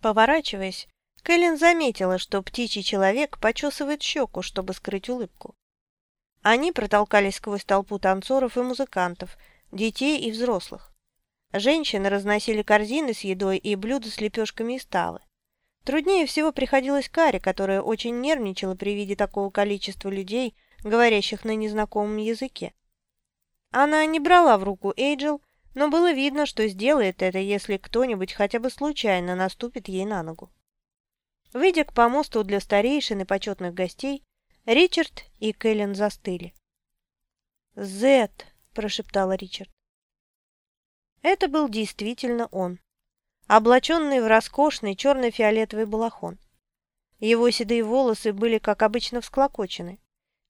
Поворачиваясь, Кэлен заметила, что птичий человек почесывает щеку, чтобы скрыть улыбку. Они протолкались сквозь толпу танцоров и музыкантов, детей и взрослых. Женщины разносили корзины с едой и блюда с лепешками из талы. Труднее всего приходилось Каре, которая очень нервничала при виде такого количества людей, говорящих на незнакомом языке. Она не брала в руку Эйджел, но было видно, что сделает это, если кто-нибудь хотя бы случайно наступит ей на ногу. Выйдя к помосту для старейшин и почетных гостей, Ричард и Кэлен застыли. «Зет!» – прошептала Ричард. Это был действительно он, облаченный в роскошный черно-фиолетовый балахон. Его седые волосы были, как обычно, всклокочены.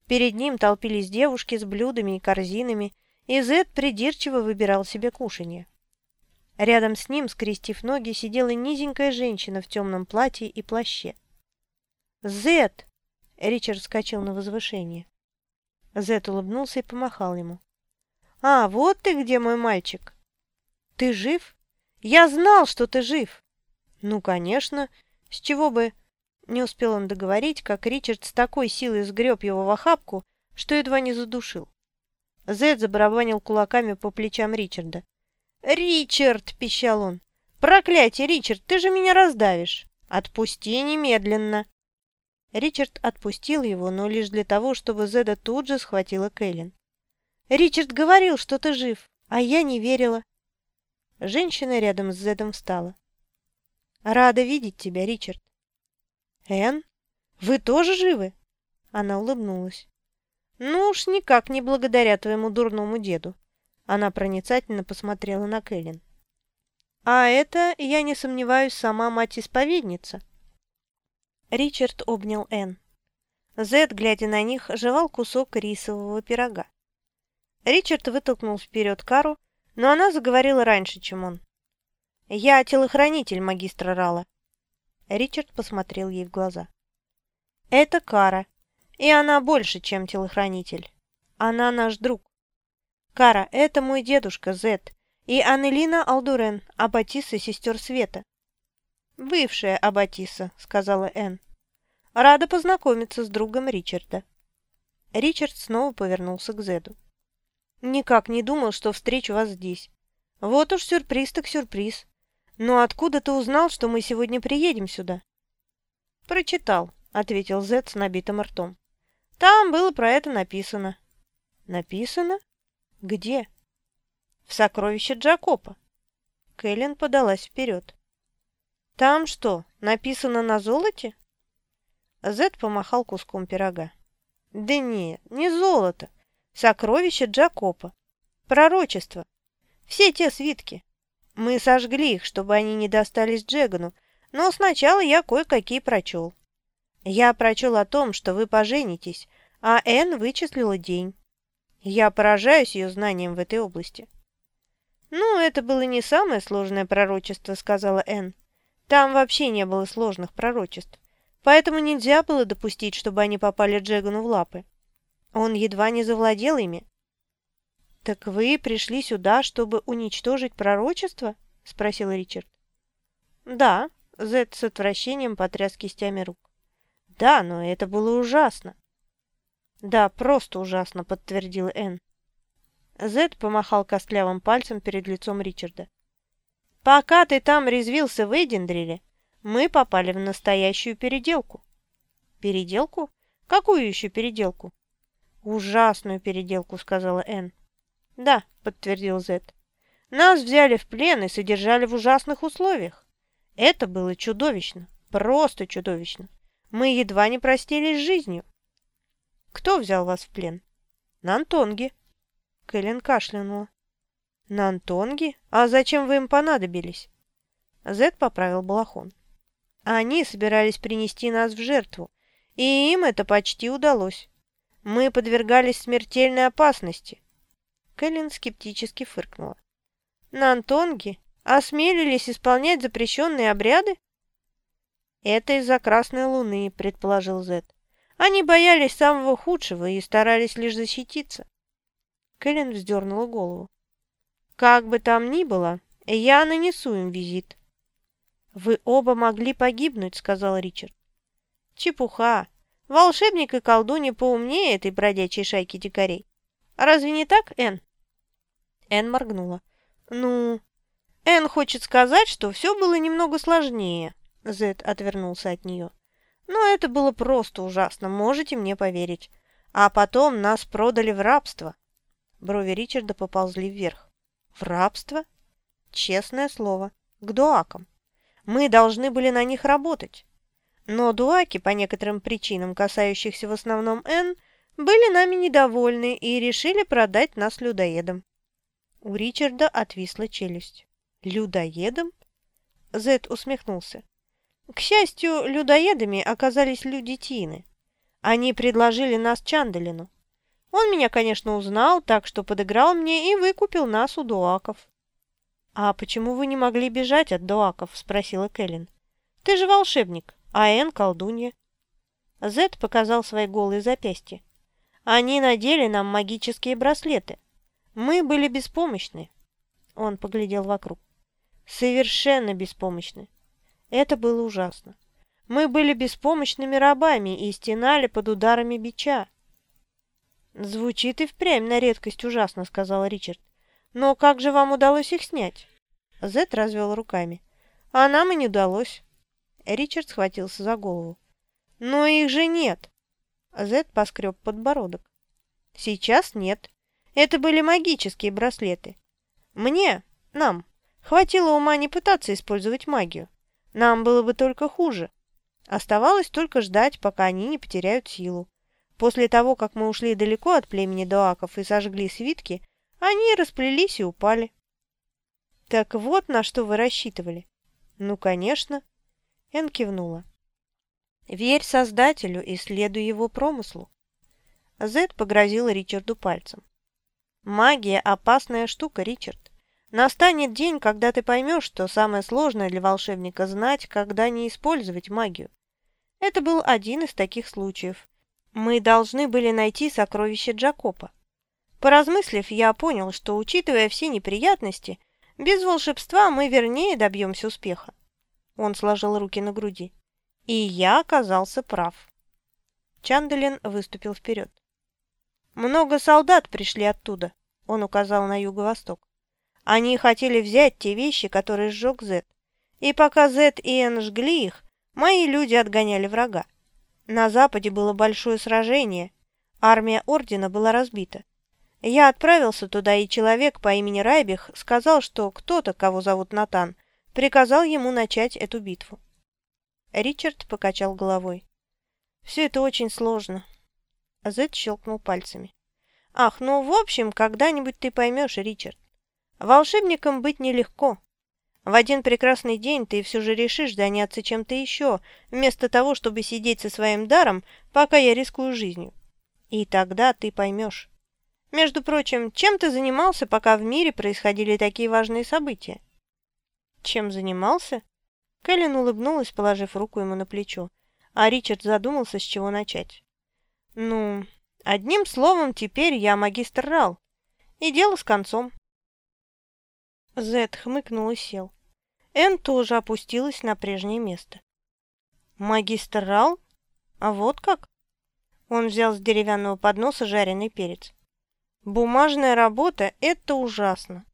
Перед ним толпились девушки с блюдами и корзинами, и Зет придирчиво выбирал себе кушанье. Рядом с ним, скрестив ноги, сидела низенькая женщина в темном платье и плаще. «Зет!» — Ричард вскочил на возвышение. Зет улыбнулся и помахал ему. «А, вот ты где, мой мальчик!» «Ты жив? Я знал, что ты жив!» «Ну, конечно! С чего бы...» Не успел он договорить, как Ричард с такой силой сгреб его в охапку, что едва не задушил. Зед забарабанил кулаками по плечам Ричарда. «Ричард!» – пищал он. «Проклятие, Ричард, ты же меня раздавишь! Отпусти немедленно!» Ричард отпустил его, но лишь для того, чтобы Зеда тут же схватила Кэлен. «Ричард говорил, что ты жив, а я не верила». Женщина рядом с Зедом встала. «Рада видеть тебя, Ричард». «Энн, вы тоже живы?» Она улыбнулась. «Ну уж никак не благодаря твоему дурному деду. Она проницательно посмотрела на Кэлен. «А это, я не сомневаюсь, сама мать-исповедница». Ричард обнял Энн. Зед, глядя на них, жевал кусок рисового пирога. Ричард вытолкнул вперед Кару, но она заговорила раньше, чем он. «Я телохранитель магистра Рала». Ричард посмотрел ей в глаза. «Это Кара, и она больше, чем телохранитель. Она наш друг. Кара, это мой дедушка Зет и Анелина Алдурен, Аббатиса сестер Света. Бывшая Аббатиса, сказала Энн. Рада познакомиться с другом Ричарда. Ричард снова повернулся к Зеду. Никак не думал, что встречу вас здесь. Вот уж сюрприз так сюрприз. Но откуда ты узнал, что мы сегодня приедем сюда? Прочитал, ответил Зед с набитым ртом. Там было про это написано. Написано? «Где?» «В сокровище Джакопа». Кэлен подалась вперед. «Там что, написано на золоте?» Зед помахал куском пирога. «Да нет, не золото. Сокровище Джакопа. Пророчество. Все те свитки. Мы сожгли их, чтобы они не достались Джегану, но сначала я кое-какие прочел. Я прочел о том, что вы поженитесь, а Энн вычислила день. Я поражаюсь ее знанием в этой области. «Ну, это было не самое сложное пророчество», — сказала Энн. «Там вообще не было сложных пророчеств, поэтому нельзя было допустить, чтобы они попали Джегану в лапы. Он едва не завладел ими». «Так вы пришли сюда, чтобы уничтожить пророчество?» — спросил Ричард. «Да», — Зет с отвращением потряс кистями рук. «Да, но это было ужасно. «Да, просто ужасно», — подтвердил Энн. Зед помахал костлявым пальцем перед лицом Ричарда. «Пока ты там резвился в Эйдендриле, мы попали в настоящую переделку». «Переделку? Какую еще переделку?» «Ужасную переделку», — сказала Энн. «Да», — подтвердил Зед. «Нас взяли в плен и содержали в ужасных условиях. Это было чудовищно, просто чудовищно. Мы едва не простились с жизнью. Кто взял вас в плен? Нантонги. Кэлен кашлянула. Нантонги? А зачем вы им понадобились? Зед поправил балахон. Они собирались принести нас в жертву, и им это почти удалось. Мы подвергались смертельной опасности. Кэлен скептически фыркнула. Нантонги осмелились исполнять запрещенные обряды? Это из-за Красной Луны, предположил Зед. Они боялись самого худшего и старались лишь защититься. Кэлен вздернула голову. «Как бы там ни было, я нанесу им визит». «Вы оба могли погибнуть», — сказал Ричард. «Чепуха. Волшебник и колдунья поумнее этой бродячей шайки дикарей. Разве не так, Энн?» Энн моргнула. «Ну...» «Энн хочет сказать, что все было немного сложнее», — Зед отвернулся от нее. «Но это было просто ужасно, можете мне поверить. А потом нас продали в рабство». Брови Ричарда поползли вверх. «В рабство?» «Честное слово. К дуакам. Мы должны были на них работать. Но дуаки, по некоторым причинам, касающихся в основном Н, были нами недовольны и решили продать нас людоедам. У Ричарда отвисла челюсть. «Людоедом?» Зед усмехнулся. К счастью, людоедами оказались люди Тины. Они предложили нас Чандалину. Он меня, конечно, узнал, так что подыграл мне и выкупил нас у дуаков. «А почему вы не могли бежать от дуаков?» – спросила Кэлен. «Ты же волшебник, а Энн – колдунья». Зед показал свои голые запястья. «Они надели нам магические браслеты. Мы были беспомощны». Он поглядел вокруг. «Совершенно беспомощны. Это было ужасно. Мы были беспомощными рабами и стенали под ударами бича». «Звучит и впрямь на редкость ужасно», — сказал Ричард. «Но как же вам удалось их снять?» Зет развел руками. «А нам и не удалось». Ричард схватился за голову. «Но их же нет!» Зет поскреб подбородок. «Сейчас нет. Это были магические браслеты. Мне, нам, хватило ума не пытаться использовать магию. Нам было бы только хуже. Оставалось только ждать, пока они не потеряют силу. После того, как мы ушли далеко от племени Дуаков и сожгли свитки, они расплелись и упали. Так вот на что вы рассчитывали. Ну, конечно. Эн кивнула. Верь Создателю и следуй его промыслу. Зед погрозила Ричарду пальцем. Магия – опасная штука, Ричард. Настанет день, когда ты поймешь, что самое сложное для волшебника знать, когда не использовать магию. Это был один из таких случаев. Мы должны были найти сокровище Джакопа. Поразмыслив, я понял, что, учитывая все неприятности, без волшебства мы вернее добьемся успеха. Он сложил руки на груди. И я оказался прав. Чанделин выступил вперед. «Много солдат пришли оттуда», — он указал на юго-восток. «Они хотели взять те вещи, которые сжег Зет. И пока Зет и Эн жгли их, мои люди отгоняли врага. На западе было большое сражение. Армия Ордена была разбита. Я отправился туда, и человек по имени Райбих сказал, что кто-то, кого зовут Натан, приказал ему начать эту битву. Ричард покачал головой. «Все это очень сложно». Зед щелкнул пальцами. «Ах, ну, в общем, когда-нибудь ты поймешь, Ричард. Волшебником быть нелегко. В один прекрасный день ты все же решишь заняться чем-то еще, вместо того, чтобы сидеть со своим даром, пока я рискую жизнью. И тогда ты поймешь. Между прочим, чем ты занимался, пока в мире происходили такие важные события?» «Чем занимался?» Кэлен улыбнулась, положив руку ему на плечо, а Ричард задумался, с чего начать. «Ну, одним словом, теперь я магистр Рал, и дело с концом». Зед хмыкнул и сел. Энн тоже опустилась на прежнее место. «Магистр Рал? А вот как?» Он взял с деревянного подноса жареный перец. Бумажная работа – это ужасно.